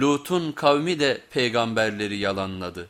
Lut'un kavmi de peygamberleri yalanladı.